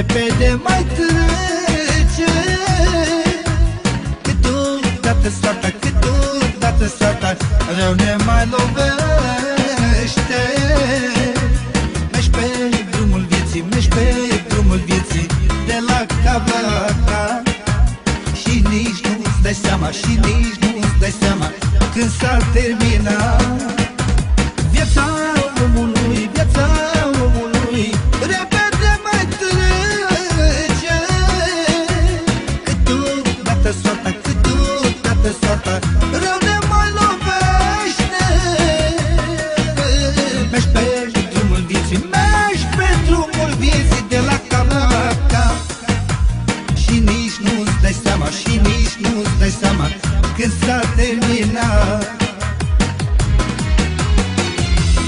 repede mai trece. Câteodată strata, câteodată strata Rău ne mai lovește. Mergi pe drumul vieții, mergi pe drumul vieții De la cavata. Și nici nu-ți dai seama, și nici nu-ți dai seama Când s-a terminat. Marina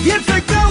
Viața ca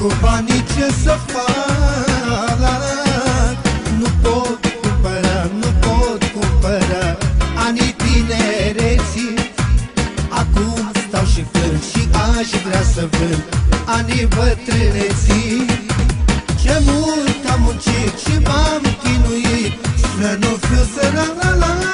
Cu banii ce să fac Nu pot cumpăra, nu pot cumpăra. Anii tinereții Acum stau și plâng și aș vrea să vând. Ani bătrâneții Ce mult am muncit și m-am chinuit. Să nu fiu sărat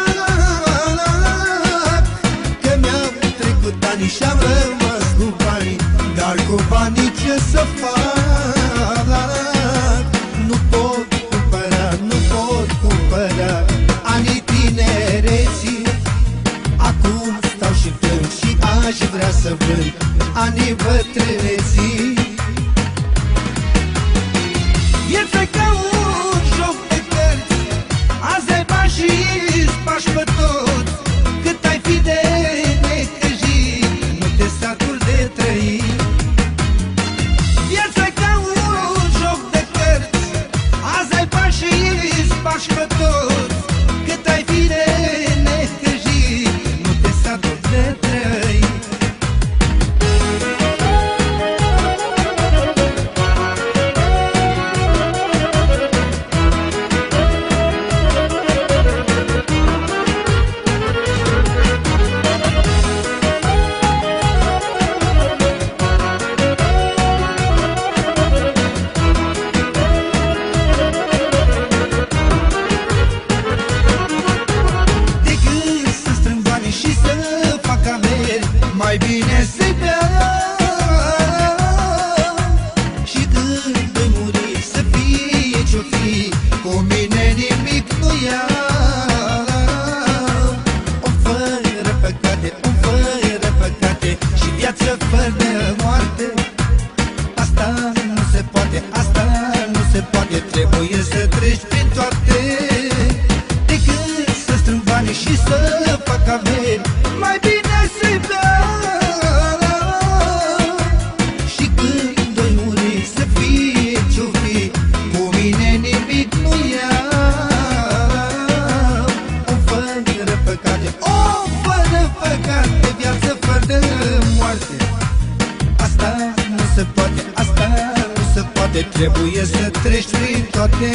Mai bine să bea Și când îi muri să fie ce-o fi. Cu mine nimic nu ia. O, fără păcat, pe viață fără moarte. Asta nu se poate, asta nu se poate Trebuie să treci prin toate